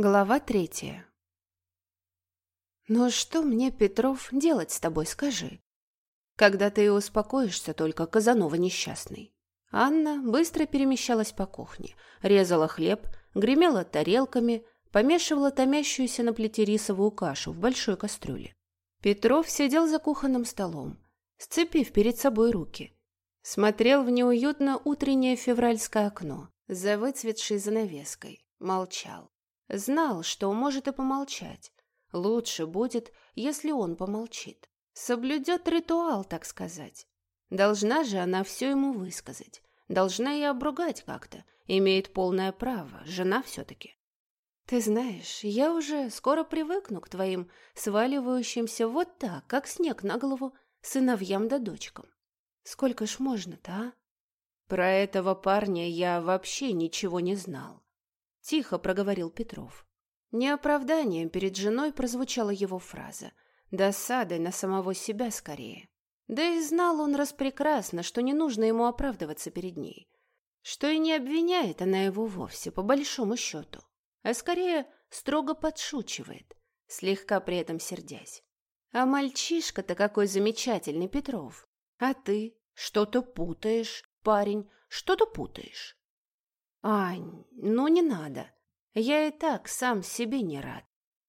Глава третья. «Ну что мне, Петров, делать с тобой, скажи? Когда ты успокоишься только, Казанова несчастный». Анна быстро перемещалась по кухне, резала хлеб, гремела тарелками, помешивала томящуюся на плите рисовую кашу в большой кастрюле. Петров сидел за кухонным столом, сцепив перед собой руки. Смотрел в неуютно утреннее февральское окно за выцветшей занавеской, молчал. Знал, что может и помолчать. Лучше будет, если он помолчит. Соблюдет ритуал, так сказать. Должна же она все ему высказать. Должна и обругать как-то. Имеет полное право, жена все-таки. Ты знаешь, я уже скоро привыкну к твоим сваливающимся вот так, как снег на голову, сыновьям да дочкам. Сколько ж можно-то, а? Про этого парня я вообще ничего не знал. Тихо проговорил Петров. Не оправданием перед женой прозвучала его фраза. Досадой на самого себя скорее. Да и знал он распрекрасно, что не нужно ему оправдываться перед ней. Что и не обвиняет она его вовсе, по большому счету. А скорее строго подшучивает, слегка при этом сердясь. А мальчишка-то какой замечательный, Петров. А ты что-то путаешь, парень, что-то путаешь. «Ань, ну не надо. Я и так сам себе не рад».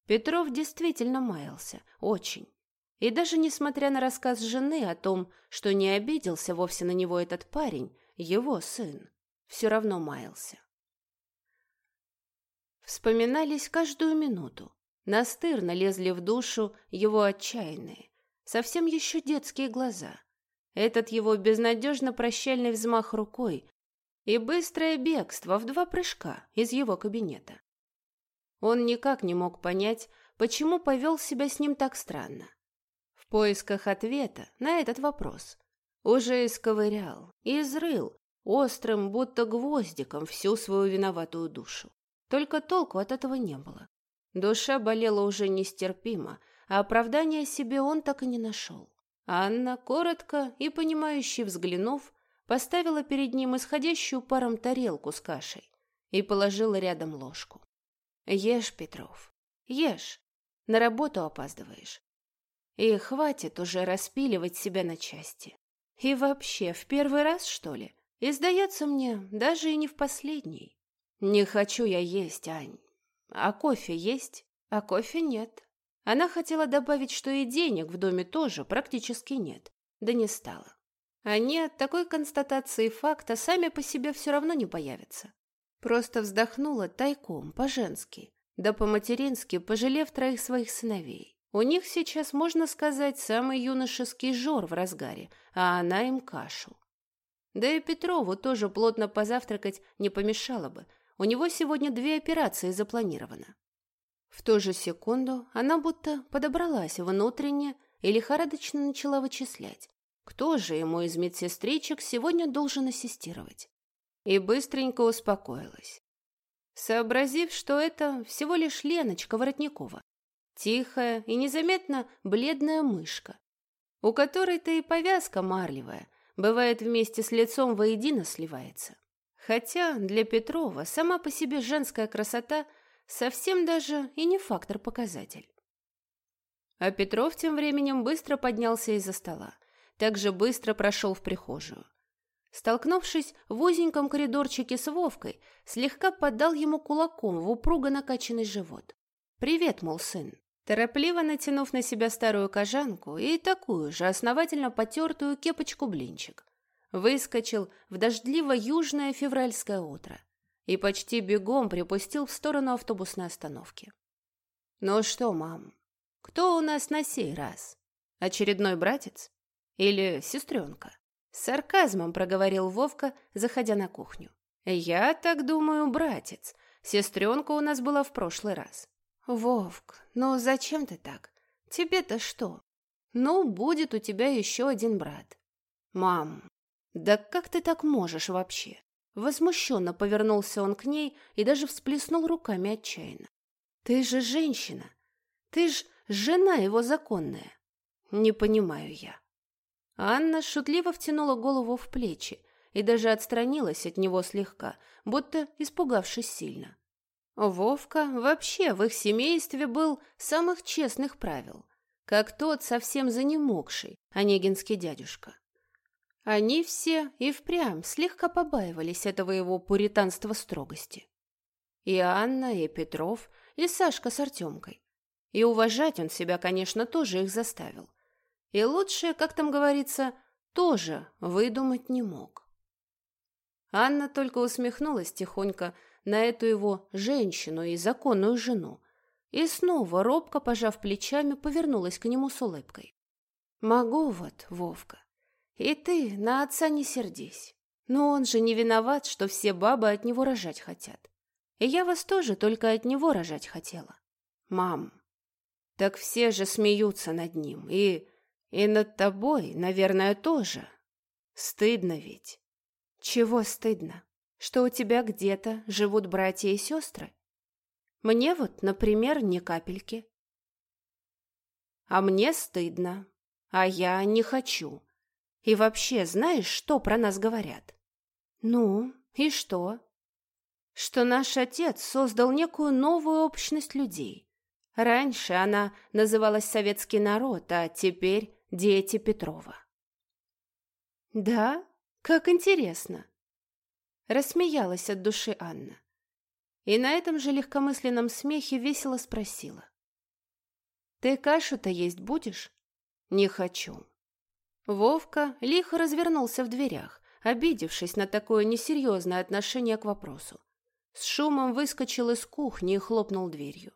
Петров действительно маялся, очень. И даже несмотря на рассказ жены о том, что не обиделся вовсе на него этот парень, его сын, все равно маялся. Вспоминались каждую минуту. Настырно лезли в душу его отчаянные, совсем еще детские глаза. Этот его безнадежно прощальный взмах рукой, и быстрое бегство в два прыжка из его кабинета. Он никак не мог понять, почему повел себя с ним так странно. В поисках ответа на этот вопрос уже исковырял изрыл острым, будто гвоздиком, всю свою виноватую душу. Только толку от этого не было. Душа болела уже нестерпимо, а оправдания себе он так и не нашел. Анна, коротко и понимающе взглянув, поставила перед ним исходящую паром тарелку с кашей и положила рядом ложку. «Ешь, Петров, ешь, на работу опаздываешь. И хватит уже распиливать себя на части. И вообще, в первый раз, что ли? И сдается мне, даже и не в последний. Не хочу я есть, Ань. А кофе есть? А кофе нет. Она хотела добавить, что и денег в доме тоже практически нет, да не стала. Они от такой констатации факта сами по себе все равно не появятся. Просто вздохнула тайком, по-женски, да по-матерински, пожалев троих своих сыновей. У них сейчас, можно сказать, самый юношеский жор в разгаре, а она им кашу. Да и Петрову тоже плотно позавтракать не помешало бы. У него сегодня две операции запланировано. В ту же секунду она будто подобралась внутренне и лихорадочно начала вычислять, кто же ему из медсестричек сегодня должен ассистировать? И быстренько успокоилась, сообразив, что это всего лишь Леночка Воротникова, тихая и незаметно бледная мышка, у которой-то и повязка марлевая, бывает вместе с лицом воедино сливается. Хотя для Петрова сама по себе женская красота совсем даже и не фактор-показатель. А Петров тем временем быстро поднялся из-за стола также быстро прошел в прихожую. Столкнувшись в узеньком коридорчике с Вовкой, слегка подал ему кулаком в упруго накачанный живот. «Привет, мол, сын!» Торопливо натянув на себя старую кожанку и такую же основательно потертую кепочку-блинчик, выскочил в дождливо-южное февральское утро и почти бегом припустил в сторону автобусной остановки. «Ну что, мам, кто у нас на сей раз? Очередной братец?» Или сестренка?» С сарказмом проговорил Вовка, заходя на кухню. «Я так думаю, братец. Сестренка у нас была в прошлый раз». «Вовк, ну зачем ты так? Тебе-то что? Ну, будет у тебя еще один брат». «Мам, да как ты так можешь вообще?» Возмущенно повернулся он к ней и даже всплеснул руками отчаянно. «Ты же женщина! Ты ж жена его законная!» «Не понимаю я. Анна шутливо втянула голову в плечи и даже отстранилась от него слегка, будто испугавшись сильно. Вовка вообще в их семействе был самых честных правил, как тот совсем занемогший Онегинский дядюшка. Они все и впрямь слегка побаивались этого его пуританства строгости. И Анна, и Петров, и Сашка с Артемкой. И уважать он себя, конечно, тоже их заставил. И лучше, как там говорится, тоже выдумать не мог. Анна только усмехнулась тихонько, на эту его женщину и законную жену, и снова, робко пожав плечами, повернулась к нему с улыбкой. «Могу вот, Вовка. И ты на отца не сердись. Но он же не виноват, что все бабы от него рожать хотят. И я вас тоже только от него рожать хотела. Мам, так все же смеются над ним, и... и над тобой, наверное, тоже. Стыдно ведь». «Чего стыдно?» что у тебя где-то живут братья и сестры. Мне вот, например, ни капельки. А мне стыдно, а я не хочу. И вообще, знаешь, что про нас говорят? Ну, и что? Что наш отец создал некую новую общность людей. Раньше она называлась советский народ, а теперь дети Петрова. Да? Как интересно. Рассмеялась от души Анна. И на этом же легкомысленном смехе весело спросила. «Ты кашу-то есть будешь?» «Не хочу». Вовка лихо развернулся в дверях, обидевшись на такое несерьезное отношение к вопросу. С шумом выскочил из кухни и хлопнул дверью.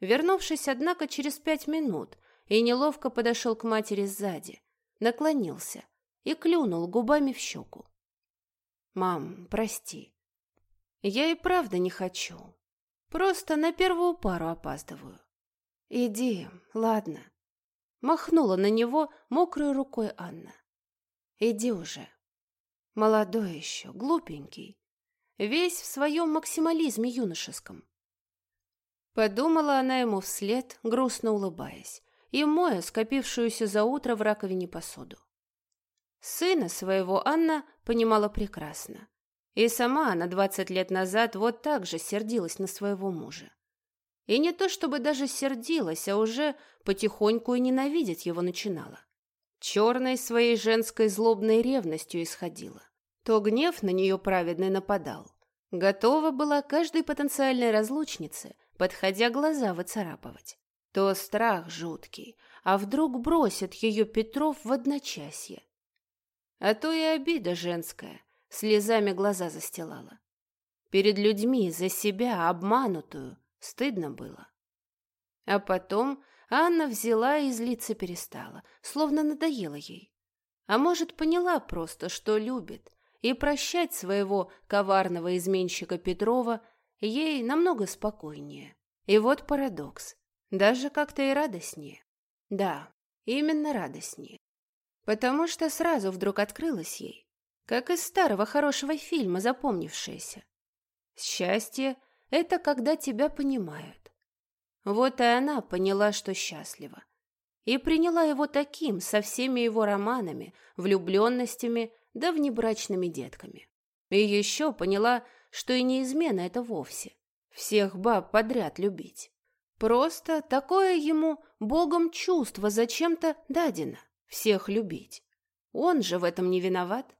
Вернувшись, однако, через пять минут и неловко подошел к матери сзади, наклонился и клюнул губами в щеку. «Мам, прости. Я и правда не хочу. Просто на первую пару опаздываю. Иди, ладно». Махнула на него мокрой рукой Анна. «Иди уже. Молодой еще, глупенький. Весь в своем максимализме юношеском». Подумала она ему вслед, грустно улыбаясь, и моя скопившуюся за утро в раковине посуду. Сына своего Анна понимала прекрасно. И сама она двадцать лет назад вот так же сердилась на своего мужа. И не то чтобы даже сердилась, а уже потихоньку и ненавидеть его начинала. Черной своей женской злобной ревностью исходила. То гнев на нее праведный нападал. Готова была каждой потенциальной разлучнице, подходя глаза выцарапывать. То страх жуткий, а вдруг бросит ее Петров в одночасье, а то и обида женская, слезами глаза застилала. Перед людьми за себя обманутую стыдно было. А потом Анна взяла и злиться перестала, словно надоело ей. А может, поняла просто, что любит, и прощать своего коварного изменщика Петрова ей намного спокойнее. И вот парадокс. Даже как-то и радостнее. Да, именно радостнее. Потому что сразу вдруг открылось ей, как из старого хорошего фильма запомнившееся. Счастье — это когда тебя понимают. Вот и она поняла, что счастлива. И приняла его таким, со всеми его романами, влюбленностями да внебрачными детками. И еще поняла, что и не измена это вовсе. Всех баб подряд любить. Просто такое ему богом чувство зачем-то дадено всех любить. Он же в этом не виноват.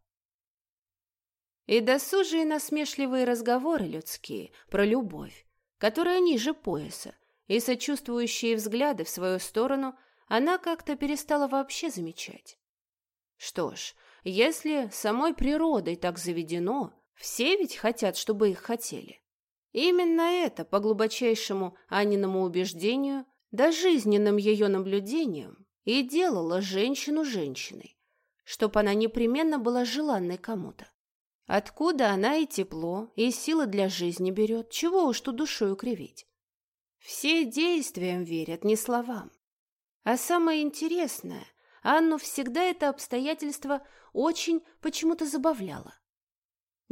И досужие насмешливые разговоры людские про любовь, которая ниже пояса, и сочувствующие взгляды в свою сторону она как-то перестала вообще замечать. Что ж, если самой природой так заведено, все ведь хотят, чтобы их хотели. Именно это, по глубочайшему Аниному убеждению, да жизненным ее наблюдениям, и делала женщину женщиной, чтоб она непременно была желанной кому-то. Откуда она и тепло, и силы для жизни берет, чего уж тут душою кривить. Все действиям верят, не словам. А самое интересное, Анну всегда это обстоятельство очень почему-то забавляло.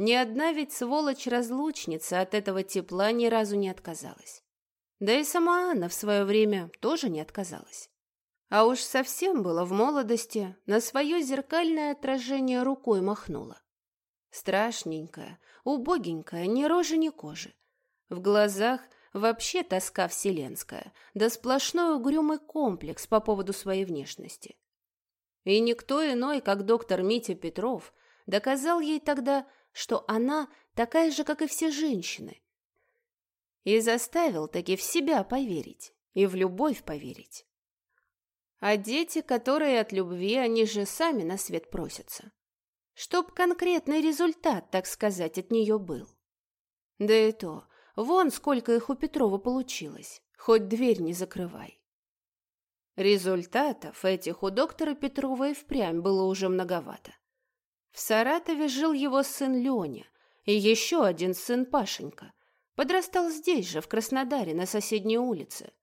Ни одна ведь сволочь-разлучница от этого тепла ни разу не отказалась. Да и сама Анна в свое время тоже не отказалась. А уж совсем было в молодости, на свое зеркальное отражение рукой махнула. Страшненькая, убогенькая, ни рожи, ни кожи. В глазах вообще тоска вселенская, да сплошной угрюмый комплекс по поводу своей внешности. И никто иной, как доктор Митя Петров, доказал ей тогда, что она такая же, как и все женщины, и заставил таки в себя поверить и в любовь поверить. А дети, которые от любви, они же сами на свет просятся. Чтоб конкретный результат, так сказать, от нее был. Да и то, вон сколько их у Петрова получилось, хоть дверь не закрывай. Результатов этих у доктора Петрова и впрямь было уже многовато. В Саратове жил его сын Леня и еще один сын Пашенька. Подрастал здесь же, в Краснодаре, на соседней улице.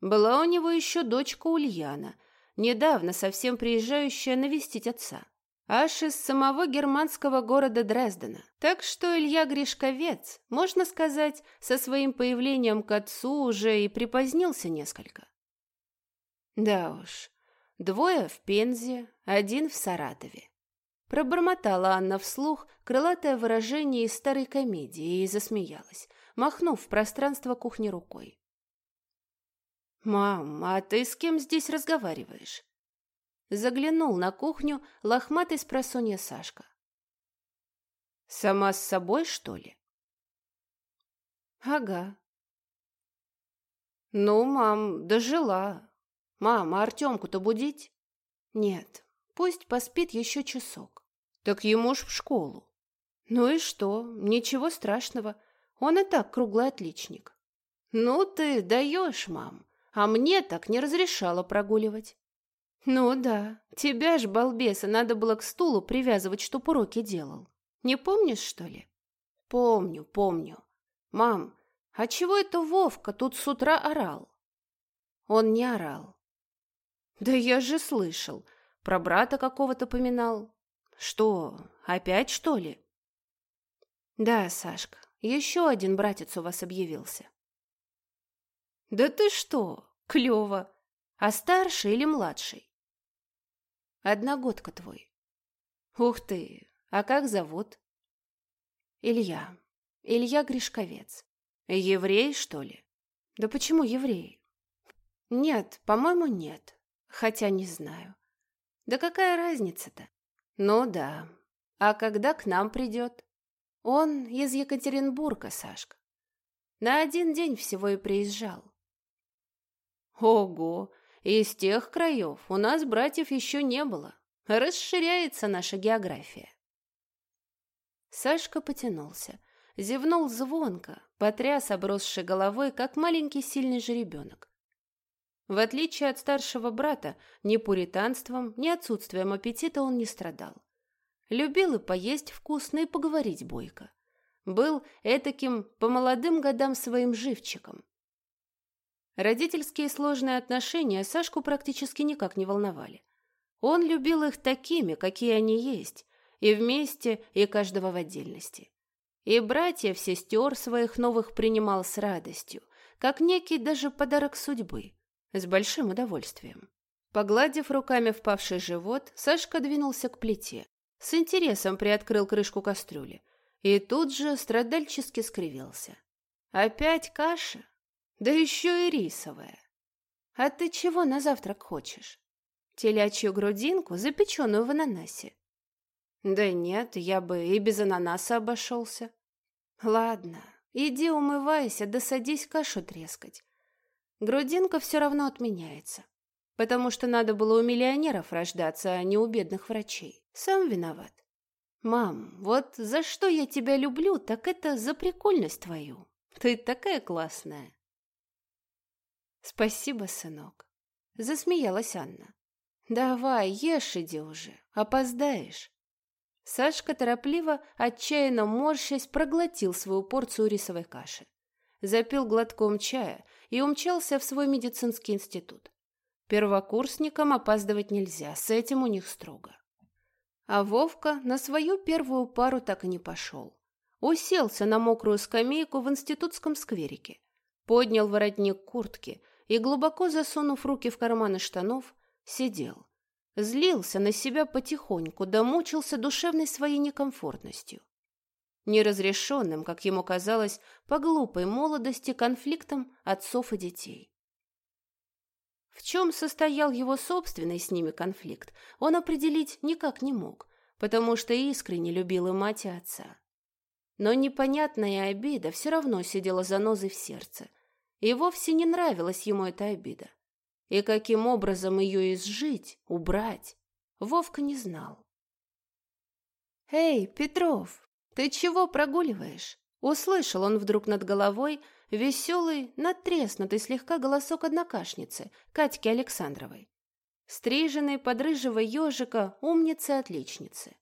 Была у него еще дочка Ульяна, недавно совсем приезжающая навестить отца. Аж из самого германского города Дрездена. Так что Илья Гришковец, можно сказать, со своим появлением к отцу уже и припозднился несколько. Да уж, двое в Пензе, один в Саратове. Пробормотала Анна вслух крылатое выражение из старой комедии и засмеялась, махнув в пространство кухни рукой. «Мам, а ты с кем здесь разговариваешь?» Заглянул на кухню лохматый с просонья Сашка. «Сама с собой, что ли?» «Ага». «Ну, мам, дожила. Мам, Артемку-то будить?» «Нет, пусть поспит еще часок». Так ему ж в школу. Ну и что? Ничего страшного. Он и так круглый отличник. Ну ты даешь, мам. А мне так не разрешала прогуливать. Ну да, тебя ж, балбеса, надо было к стулу привязывать, чтоб уроки делал. Не помнишь, что ли? Помню, помню. Мам, а чего это Вовка тут с утра орал? Он не орал. Да я же слышал. Про брата какого-то поминал. Что, опять что ли? Да, Сашка, еще один братец у вас объявился. Да ты что, клево. А старший или младший? Одногодка твой. Ух ты, а как зовут? Илья. Илья Гришковец. Еврей, что ли? Да почему еврей? Нет, по-моему, нет. Хотя не знаю. Да какая разница-то? Ну да. А когда к нам придет? Он из Екатеринбурга, Сашка. На один день всего и приезжал. Ого! Из тех краев у нас братьев еще не было. Расширяется наша география. Сашка потянулся, зевнул звонко, потряс обросшей головой, как маленький сильный жеребенок. В отличие от старшего брата, ни пуританством, ни отсутствием аппетита он не страдал. Любил и поесть вкусно, и поговорить бойко. Был этаким по молодым годам своим живчиком. Родительские сложные отношения Сашку практически никак не волновали. Он любил их такими, какие они есть, и вместе, и каждого в отдельности. И братьев, сестер своих новых принимал с радостью, как некий даже подарок судьбы – с большим удовольствием. Погладив руками впавший живот, Сашка двинулся к плите. С интересом приоткрыл крышку кастрюли. И тут же страдальчески скривился. Опять каша? Да еще и рисовая. А ты чего на завтрак хочешь? Телячью грудинку, запеченную в ананасе? Да нет, я бы и без ананаса обошелся. Ладно, иди умывайся, да садись кашу трескать. Грудинка все равно отменяется. Потому что надо было у миллионеров рождаться, а не у бедных врачей. Сам виноват. Мам, вот за что я тебя люблю, так это за прикольность твою. Ты такая классная. Спасибо, сынок. Засмеялась Анна. Давай, ешь иди уже, опоздаешь. Сашка торопливо, отчаянно морщась, проглотил свою порцию рисовой каши запил глотком чая и умчался в свой медицинский институт. Первокурсникам опаздывать нельзя, с этим у них строго. А Вовка на свою первую пару так и не пошел. Уселся на мокрую скамейку в институтском скверике, поднял воротник куртки и, глубоко засунув руки в карманы штанов, сидел. Злился на себя потихоньку, да мучился душевной своей некомфортностью. Неразрешенным, как ему казалось, по глупой молодости конфликтом отцов и детей. В чем состоял его собственный с ними конфликт, он определить никак не мог, потому что искренне любил и мать, и отца. Но непонятная обида все равно сидела за занозой в сердце, и вовсе не нравилась ему эта обида. И каким образом ее изжить, убрать, Вовка не знал. «Эй, Петров, ты чего прогуливаешь?» Услышал он вдруг над головой веселый, надтреснутый слегка голосок однокашницы, Катьки Александровой. Стриженной под рыжего ежика, умницы-отличницы.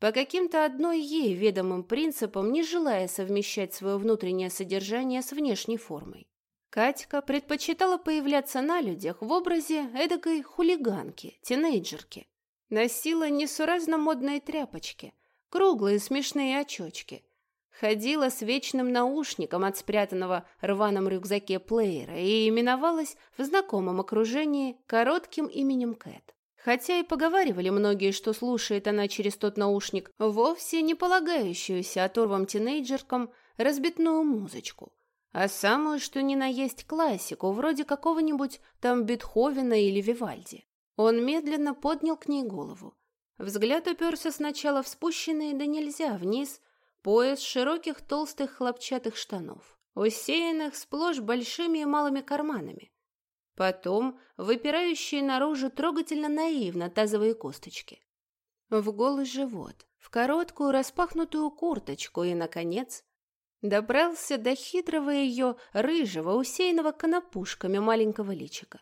По каким-то одной ей ведомым принципам, не желая совмещать свое внутреннее содержание с внешней формой. Катька предпочитала появляться на людях в образе эдакой хулиганки, тинейджерки. Носила несуразно модные тряпочки, круглые смешные очечки. Ходила с вечным наушником от спрятанного рваном рюкзаке плеера и именовалась в знакомом окружении коротким именем Кэт. Хотя и поговаривали многие, что слушает она через тот наушник вовсе не полагающуюся оторвам тинейджеркам разбитную музычку, а самую что ни на есть классику, вроде какого-нибудь там Бетховена или Вивальди. Он медленно поднял к ней голову. Взгляд уперся сначала в спущенные да нельзя вниз пояс широких толстых хлопчатых штанов, усеянных сплошь большими и малыми карманами. Потом выпирающие наружу трогательно наивно тазовые косточки. В голый живот, в короткую распахнутую курточку и, наконец, Добрался до хитрого ее рыжего, усеянного конопушками маленького личика.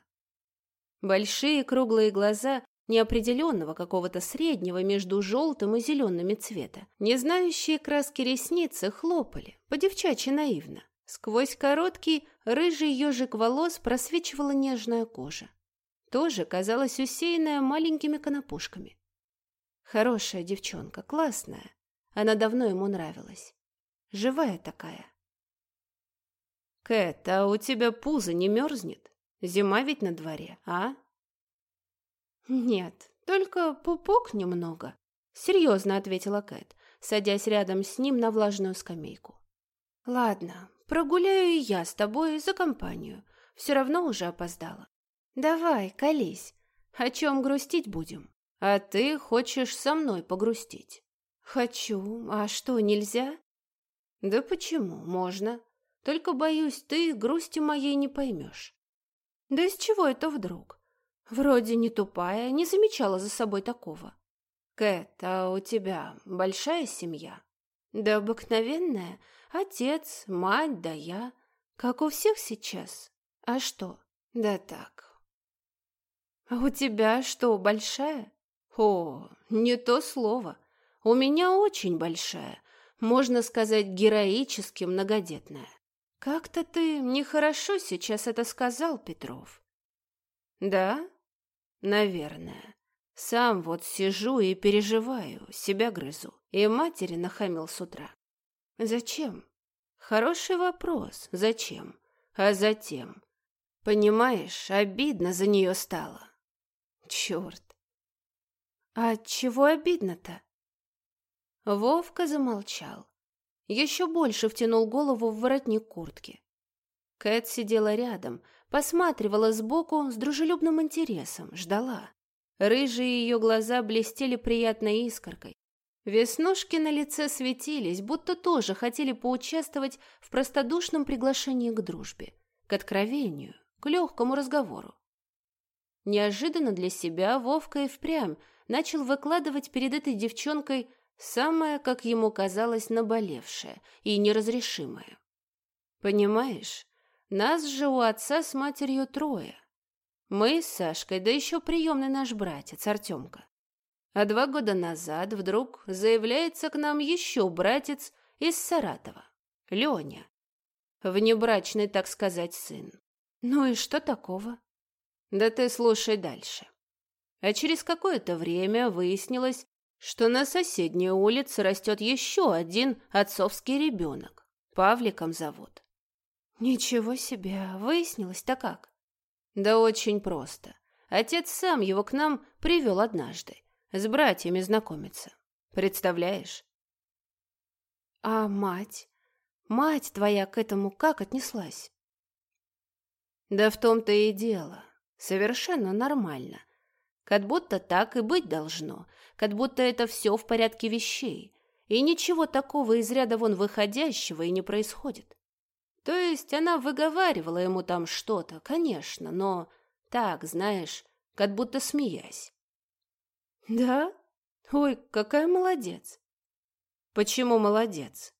Большие круглые глаза неопределенного какого-то среднего между желтым и зелеными цвета, не знающие краски ресницы, хлопали, по-девчачьи наивно. Сквозь короткий рыжий ежик волос просвечивала нежная кожа. Тоже казалась усеянная маленькими конопушками. Хорошая девчонка, классная. Она давно ему нравилась. Живая такая. Кэт, а у тебя пузо не мерзнет? Зима ведь на дворе, а? Нет, только пупок немного. Серьезно ответила Кэт, садясь рядом с ним на влажную скамейку. Ладно, прогуляю и я с тобой за компанию. Все равно уже опоздала. Давай, колись. О чем грустить будем? А ты хочешь со мной погрустить? Хочу. А что, нельзя? Да почему? Можно. Только, боюсь, ты грусти моей не поймешь. Да из чего это вдруг? Вроде не тупая, не замечала за собой такого. Кэт, а у тебя большая семья? Да обыкновенная. Отец, мать, да я. Как у всех сейчас. А что? Да так. А у тебя что, большая? О, не то слово. У меня очень большая можно сказать, героически многодетная. Как-то ты нехорошо сейчас это сказал, Петров. Да? Наверное. Сам вот сижу и переживаю, себя грызу. И матери нахамил с утра. Зачем? Хороший вопрос. Зачем? А затем. Понимаешь, обидно за нее стало. Черт. А чего обидно-то? Вовка замолчал. Еще больше втянул голову в воротник куртки. Кэт сидела рядом, посматривала сбоку с дружелюбным интересом, ждала. Рыжие ее глаза блестели приятной искоркой. Веснушки на лице светились, будто тоже хотели поучаствовать в простодушном приглашении к дружбе, к откровению, к легкому разговору. Неожиданно для себя Вовка и впрямь начал выкладывать перед этой девчонкой Самое, как ему казалось, наболевшее и неразрешимое. Понимаешь, нас же у отца с матерью трое. Мы с Сашкой, да еще приемный наш братец Артемка. А два года назад вдруг заявляется к нам еще братец из Саратова, Леня. Внебрачный, так сказать, сын. Ну и что такого? Да ты слушай дальше. А через какое-то время выяснилось, что на соседней улице растет еще один отцовский ребенок. Павликом зовут. Ничего себе, выяснилось-то как? Да очень просто. Отец сам его к нам привел однажды. С братьями знакомиться. Представляешь? А мать? Мать твоя к этому как отнеслась? Да в том-то и дело. Совершенно нормально. Как будто так и быть должно. Как будто это все в порядке вещей. И ничего такого из ряда вон выходящего и не происходит. То есть она выговаривала ему там что-то, конечно, но так, знаешь, как будто смеясь. Да? Ой, какая молодец. Почему молодец?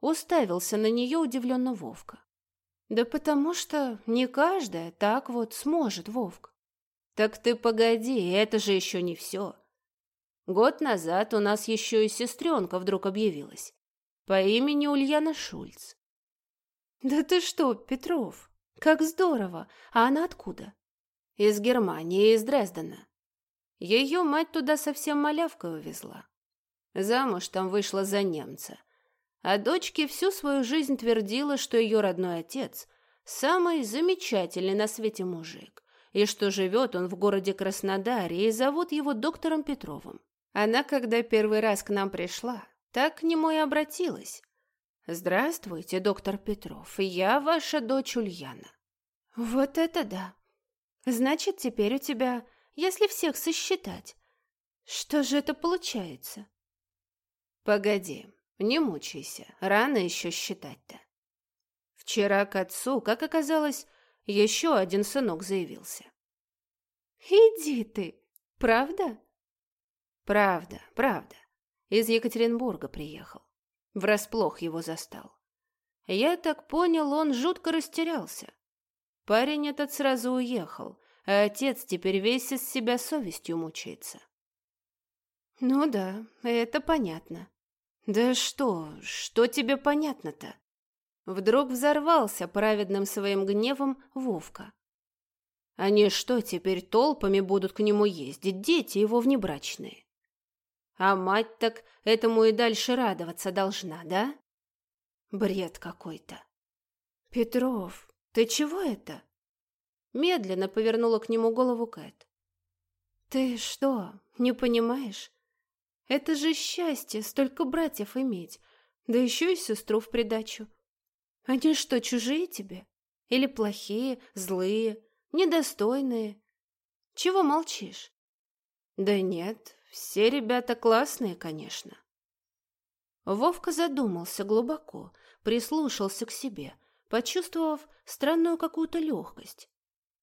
Уставился на нее удивленно Вовка. Да потому что не каждая так вот сможет, Вовк. Так ты погоди, это же еще не все. Год назад у нас еще и сестренка вдруг объявилась. По имени Ульяна Шульц. Да ты что, Петров, как здорово. А она откуда? Из Германии, из Дрездена. Ее мать туда совсем малявкой увезла. Замуж там вышла за немца. А дочке всю свою жизнь твердила, что ее родной отец – самый замечательный на свете мужик, и что живет он в городе Краснодаре, и зовут его доктором Петровым. Она, когда первый раз к нам пришла, так к нему и обратилась. «Здравствуйте, доктор Петров, я ваша дочь Ульяна». «Вот это да! Значит, теперь у тебя, если всех сосчитать, что же это получается?» «Погоди, не мучайся, рано еще считать-то». Вчера к отцу, как оказалось, еще один сынок заявился. «Иди ты, правда?» Правда, правда. Из Екатеринбурга приехал. Врасплох его застал. Я так понял, он жутко растерялся. Парень этот сразу уехал, а отец теперь весь из себя совестью мучается. Ну да, это понятно. Да что, что тебе понятно-то? Вдруг взорвался праведным своим гневом Вовка. Они что, теперь толпами будут к нему ездить, дети его внебрачные? А мать так этому и дальше радоваться должна, да? Бред какой-то. Петров, ты чего это? Медленно повернула к нему голову Кэт. Ты что, не понимаешь? Это же счастье, столько братьев иметь, да еще и сестру в придачу. Они что, чужие тебе? Или плохие, злые, недостойные? Чего молчишь? Да нет, все ребята классные, конечно. Вовка задумался глубоко, прислушался к себе, почувствовав странную какую-то легкость.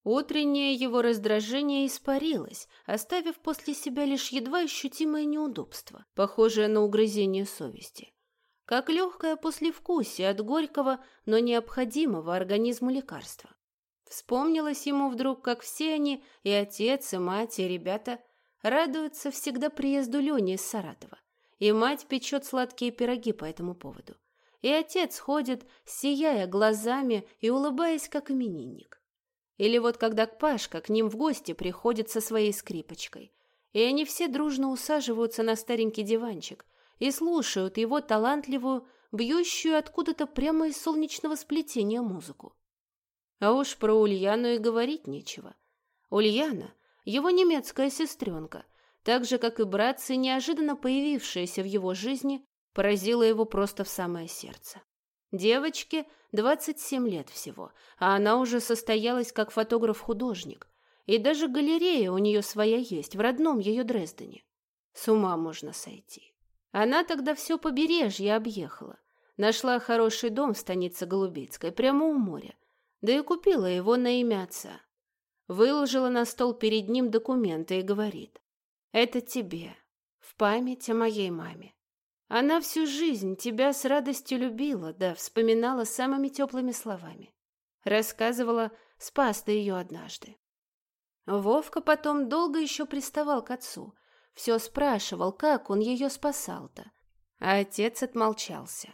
Утреннее его раздражение испарилось, оставив после себя лишь едва ощутимое неудобство, похожее на угрызение совести. Как легкое послевкусие от горького, но необходимого организму лекарства. Вспомнилось ему вдруг, как все они, и отец, и мать, и ребята, радуются всегда приезду Лени из Саратова. И мать печет сладкие пироги по этому поводу. И отец ходит, сияя глазами и улыбаясь, как именинник. Или вот когда Пашка к ним в гости приходит со своей скрипочкой, и они все дружно усаживаются на старенький диванчик и слушают его талантливую, бьющую откуда-то прямо из солнечного сплетения музыку. А уж про Ульяну и говорить нечего. Ульяна его немецкая сестренка, так же, как и братцы, неожиданно появившаяся в его жизни, поразила его просто в самое сердце. Девочке 27 лет всего, а она уже состоялась как фотограф-художник, и даже галерея у нее своя есть в родном ее Дрездене. С ума можно сойти. Она тогда все побережье объехала, нашла хороший дом в станице Голубицкой, прямо у моря, да и купила его на имя отца выложила на стол перед ним документы и говорит. «Это тебе, в память о моей маме. Она всю жизнь тебя с радостью любила, да вспоминала самыми теплыми словами. Рассказывала, спас ты ее однажды. Вовка потом долго еще приставал к отцу, все спрашивал, как он ее спасал-то, а отец отмолчался.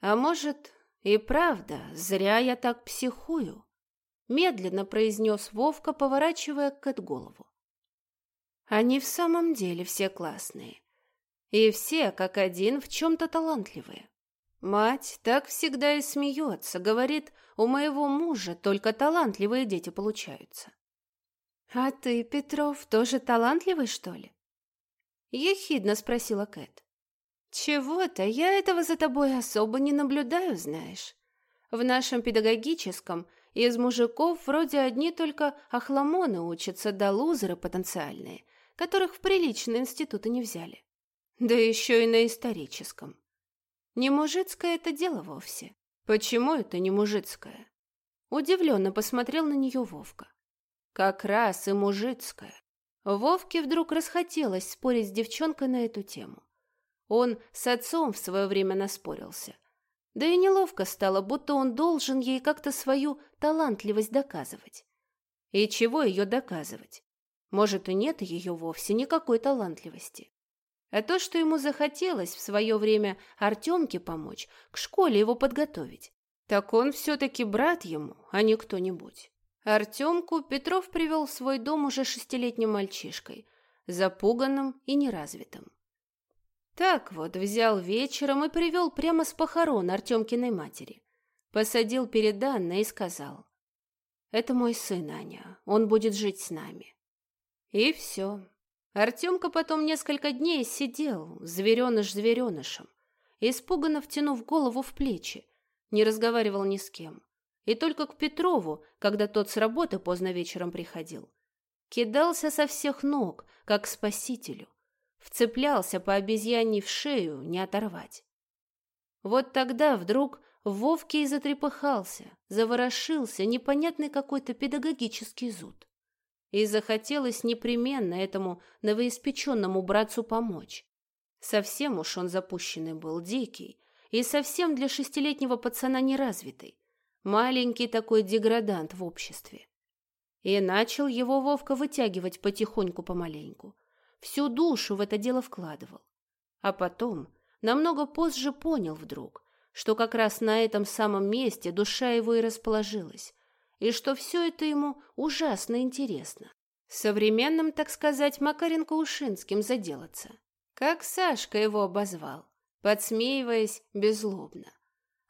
А может, и правда, зря я так психую медленно произнес Вовка, поворачивая Кэт голову. Они в самом деле все классные. И все, как один, в чем-то талантливые. Мать так всегда и смеется, говорит, у моего мужа только талантливые дети получаются. «А ты, Петров, тоже талантливый, что ли?» Ехидно спросила Кэт. Чего-то я этого за тобой особо не наблюдаю, знаешь. В нашем педагогическом из мужиков вроде одни только охламоны учатся да лузеры потенциальные, которых в приличные институты не взяли. Да еще и на историческом. Не мужицкое это дело вовсе. Почему это не мужицкое? Удивленно посмотрел на нее Вовка. Как раз и мужицкое. Вовке вдруг расхотелось спорить с девчонкой на эту тему. Он с отцом в свое время наспорился. Да и неловко стало, будто он должен ей как-то свою талантливость доказывать. И чего ее доказывать? Может, и нет ее вовсе никакой талантливости. А то, что ему захотелось в свое время Артемке помочь, к школе его подготовить, так он все-таки брат ему, а не кто-нибудь. Артемку Петров привел в свой дом уже шестилетним мальчишкой, запуганным и неразвитым. Так вот, взял вечером и привел прямо с похорон Артемкиной матери. Посадил перед Анной и сказал, «Это мой сын, Аня, он будет жить с нами». И все. Артемка потом несколько дней сидел, звереныш зверенышем, испуганно втянув голову в плечи, не разговаривал ни с кем. И только к Петрову, когда тот с работы поздно вечером приходил, кидался со всех ног, как к спасителю, вцеплялся по обезьяне в шею, не оторвать. Вот тогда вдруг Вовке и затрепыхался, заворошился непонятный какой-то педагогический зуд и захотелось непременно этому новоиспеченному братцу помочь. Совсем уж он запущенный был, дикий, и совсем для шестилетнего пацана неразвитый. Маленький такой деградант в обществе. И начал его Вовка вытягивать потихоньку-помаленьку. Всю душу в это дело вкладывал. А потом, намного позже понял вдруг, что как раз на этом самом месте душа его и расположилась, и что все это ему ужасно интересно. Современным, так сказать, Макаренко-Ушинским заделаться. Как Сашка его обозвал, подсмеиваясь беззлобно.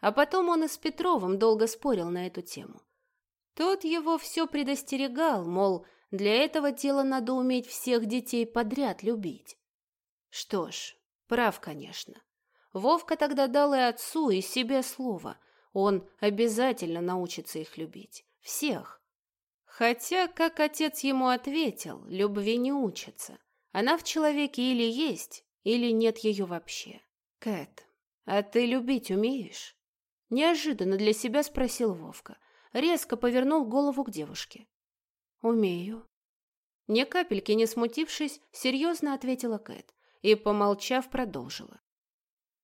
А потом он и с Петровым долго спорил на эту тему. Тот его все предостерегал, мол, для этого дела надо уметь всех детей подряд любить. Что ж, прав, конечно. Вовка тогда дал и отцу, и себе слово. Он обязательно научится их любить. Всех. Хотя, как отец ему ответил, любви не учатся. Она в человеке или есть, или нет ее вообще. Кэт, а ты любить умеешь? Неожиданно для себя спросил Вовка. Резко повернул голову к девушке. Умею. Ни капельки не смутившись, серьезно ответила Кэт и, помолчав, продолжила.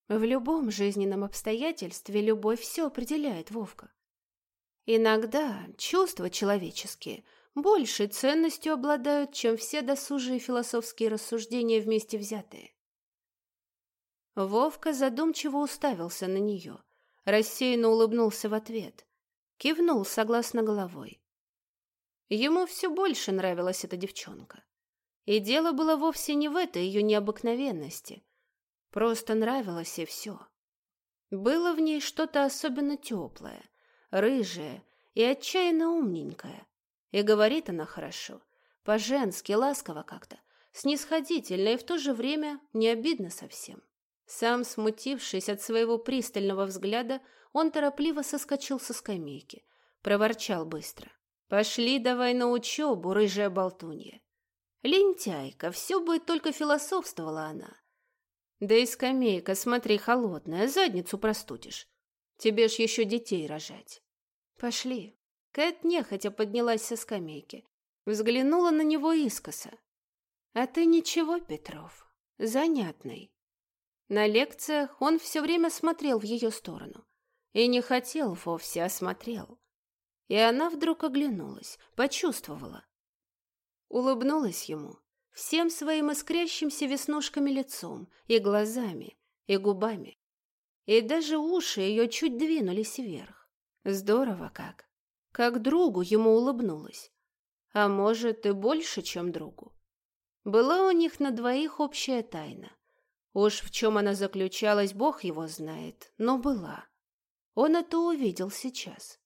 В любом жизненном обстоятельстве любовь все определяет, Вовка. Иногда чувства человеческие большей ценностью обладают, чем все досужие философские рассуждения вместе взятые. Вовка задумчиво уставился на нее, рассеянно улыбнулся в ответ, кивнул согласно головой. Ему все больше нравилась эта девчонка. И дело было вовсе не в этой ее необыкновенности. Просто нравилось и все. Было в ней что-то особенно теплое — рыжая и отчаянно умненькая. И говорит она хорошо, по-женски, ласково как-то, снисходительно и в то же время не обидно совсем. Сам, смутившись от своего пристального взгляда, он торопливо соскочил со скамейки, проворчал быстро. «Пошли давай на учебу, рыжая болтунья». Лентяйка, все будет только философствовала она. Да и скамейка, смотри, холодная, задницу простудишь. Тебе ж еще детей рожать. Пошли. Кэт нехотя поднялась со скамейки. Взглянула на него искоса. А ты ничего, Петров, занятный. На лекциях он все время смотрел в ее сторону. И не хотел вовсе, а смотрел. И она вдруг оглянулась, почувствовала. Улыбнулась ему всем своим искрящимся веснушками лицом и глазами, и губами и даже уши ее чуть двинулись вверх. Здорово как. Как другу ему улыбнулась. А может, и больше, чем другу. Была у них на двоих общая тайна. Уж в чем она заключалась, Бог его знает, но была. Он это увидел сейчас.